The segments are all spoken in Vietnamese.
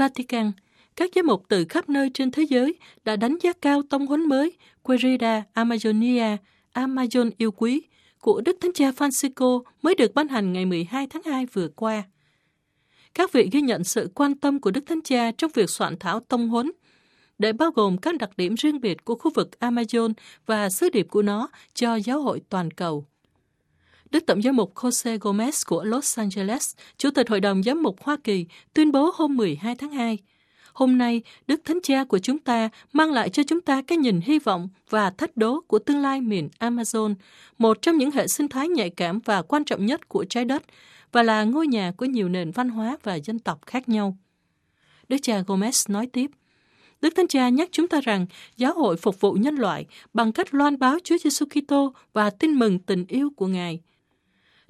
Vatican, các giám mục từ khắp nơi trên thế giới đã đánh giá cao tông huấn mới Querida Amazonia, Amazon yêu quý của Đức Thánh Cha Francisco mới được ban hành ngày 12 tháng 2 vừa qua. Các vị ghi nhận sự quan tâm của Đức Thánh Cha trong việc soạn thảo tông huấn để bao gồm các đặc điểm riêng biệt của khu vực Amazon và sứ điệp của nó cho giáo hội toàn cầu. Đức Tổng giám mục Jose Gomez của Los Angeles, Chủ tịch Hội đồng Giám mục Hoa Kỳ, tuyên bố hôm 12 tháng 2, Hôm nay, Đức Thánh Cha của chúng ta mang lại cho chúng ta cái nhìn hy vọng và thách đố của tương lai miền Amazon, một trong những hệ sinh thái nhạy cảm và quan trọng nhất của trái đất, và là ngôi nhà của nhiều nền văn hóa và dân tộc khác nhau. Đức cha Gomez nói tiếp, Đức Thánh Cha nhắc chúng ta rằng giáo hội phục vụ nhân loại bằng cách loan báo Chúa Giêsu Kitô và tin mừng tình yêu của Ngài.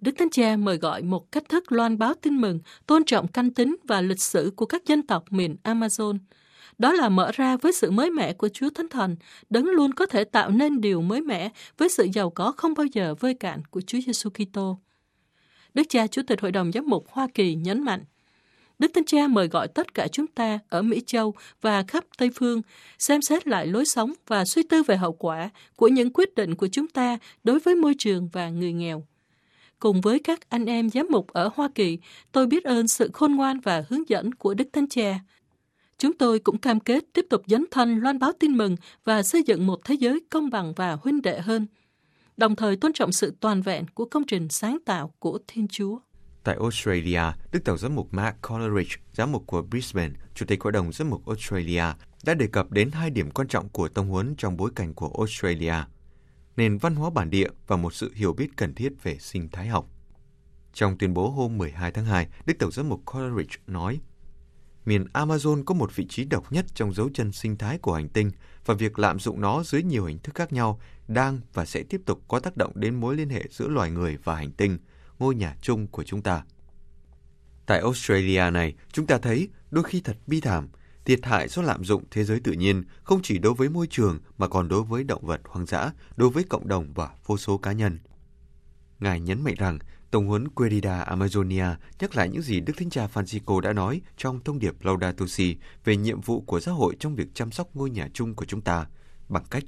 Đức Thánh Cha mời gọi một cách thức loan báo tin mừng, tôn trọng canh tính và lịch sử của các dân tộc miền Amazon. Đó là mở ra với sự mới mẻ của Chúa Thánh Thần, đấng luôn có thể tạo nên điều mới mẻ với sự giàu có không bao giờ vơi cạn của Chúa Giêsu Kitô. Đức cha Chủ tịch Hội đồng Giám mục Hoa Kỳ nhấn mạnh, Đức Thánh Cha mời gọi tất cả chúng ta ở Mỹ Châu và khắp Tây Phương xem xét lại lối sống và suy tư về hậu quả của những quyết định của chúng ta đối với môi trường và người nghèo. Cùng với các anh em giám mục ở Hoa Kỳ, tôi biết ơn sự khôn ngoan và hướng dẫn của Đức Thánh Cha. Chúng tôi cũng cam kết tiếp tục dấn thân loan báo tin mừng và xây dựng một thế giới công bằng và huynh đệ hơn, đồng thời tôn trọng sự toàn vẹn của công trình sáng tạo của Thiên Chúa. Tại Australia, Đức Tổng giám mục Mark Coleridge, giám mục của Brisbane, Chủ tịch Hội đồng giám mục Australia, đã đề cập đến hai điểm quan trọng của tông huấn trong bối cảnh của Australia – nền văn hóa bản địa và một sự hiểu biết cần thiết về sinh thái học. Trong tuyên bố hôm 12 tháng 2, Đức Tổng giám mục Coleridge nói, miền Amazon có một vị trí độc nhất trong dấu chân sinh thái của hành tinh và việc lạm dụng nó dưới nhiều hình thức khác nhau đang và sẽ tiếp tục có tác động đến mối liên hệ giữa loài người và hành tinh, ngôi nhà chung của chúng ta. Tại Australia này, chúng ta thấy đôi khi thật bi thảm thiệt hại do lạm dụng thế giới tự nhiên không chỉ đối với môi trường mà còn đối với động vật hoang dã, đối với cộng đồng và vô số cá nhân. Ngài nhấn mạnh rằng Tổng huấn Querida Amazonia nhắc lại những gì Đức Thánh Cha Francisco đã nói trong thông điệp Laudato Si về nhiệm vụ của giáo hội trong việc chăm sóc ngôi nhà chung của chúng ta bằng cách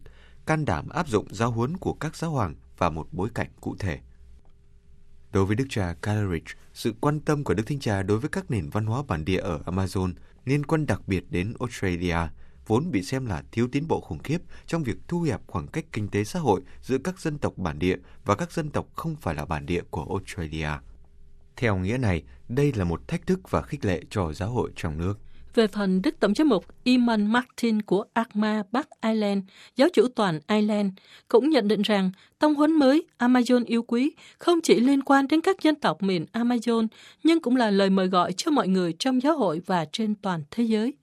can đảm áp dụng giáo huấn của các giáo hoàng và một bối cảnh cụ thể. Đối với Đức cha Coleridge, sự quan tâm của Đức Thánh Cha đối với các nền văn hóa bản địa ở Amazon liên quan đặc biệt đến Australia, vốn bị xem là thiếu tiến bộ khủng khiếp trong việc thu hẹp khoảng cách kinh tế xã hội giữa các dân tộc bản địa và các dân tộc không phải là bản địa của Australia. Theo nghĩa này, đây là một thách thức và khích lệ cho giáo hội trong nước. Về phần Đức Tổng giám mục Iman Martin của Arma Bắc Ireland, giáo chủ toàn Ireland, cũng nhận định rằng tông huấn mới Amazon yêu quý không chỉ liên quan đến các dân tộc miền Amazon, nhưng cũng là lời mời gọi cho mọi người trong giáo hội và trên toàn thế giới.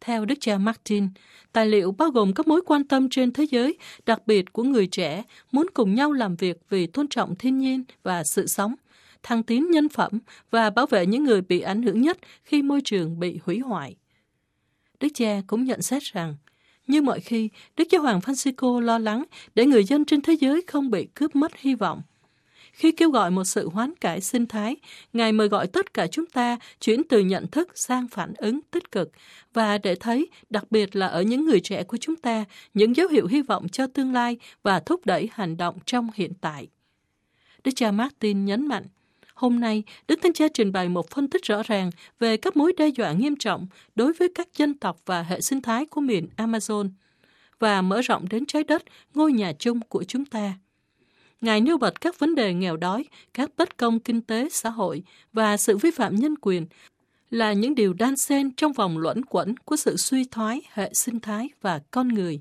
Theo Đức cha Martin, tài liệu bao gồm các mối quan tâm trên thế giới, đặc biệt của người trẻ, muốn cùng nhau làm việc vì tôn trọng thiên nhiên và sự sống – thăng tiến nhân phẩm và bảo vệ những người bị ảnh hưởng nhất khi môi trường bị hủy hoại. Đức cha cũng nhận xét rằng, như mọi khi, Đức Giáo Hoàng Francisco lo lắng để người dân trên thế giới không bị cướp mất hy vọng. Khi kêu gọi một sự hoán cải sinh thái, Ngài mời gọi tất cả chúng ta chuyển từ nhận thức sang phản ứng tích cực và để thấy, đặc biệt là ở những người trẻ của chúng ta, những dấu hiệu hy vọng cho tương lai và thúc đẩy hành động trong hiện tại. Đức cha Martin nhấn mạnh, Hôm nay, Đức Thánh Cha trình bày một phân tích rõ ràng về các mối đe dọa nghiêm trọng đối với các dân tộc và hệ sinh thái của miền Amazon và mở rộng đến trái đất, ngôi nhà chung của chúng ta. Ngài nêu bật các vấn đề nghèo đói, các bất công kinh tế, xã hội và sự vi phạm nhân quyền là những điều đan xen trong vòng luẩn quẩn của sự suy thoái hệ sinh thái và con người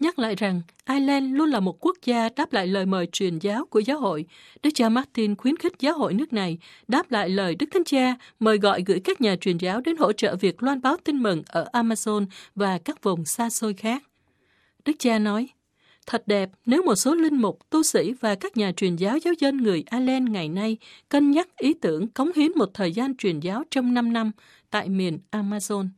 nhắc lại rằng Ireland luôn là một quốc gia đáp lại lời mời truyền giáo của giáo hội. Đức cha Martin khuyến khích giáo hội nước này đáp lại lời Đức Thánh Cha mời gọi gửi các nhà truyền giáo đến hỗ trợ việc loan báo tin mừng ở Amazon và các vùng xa xôi khác. Đức cha nói, Thật đẹp nếu một số linh mục, tu sĩ và các nhà truyền giáo giáo dân người Ireland ngày nay cân nhắc ý tưởng cống hiến một thời gian truyền giáo trong 5 năm tại miền Amazon.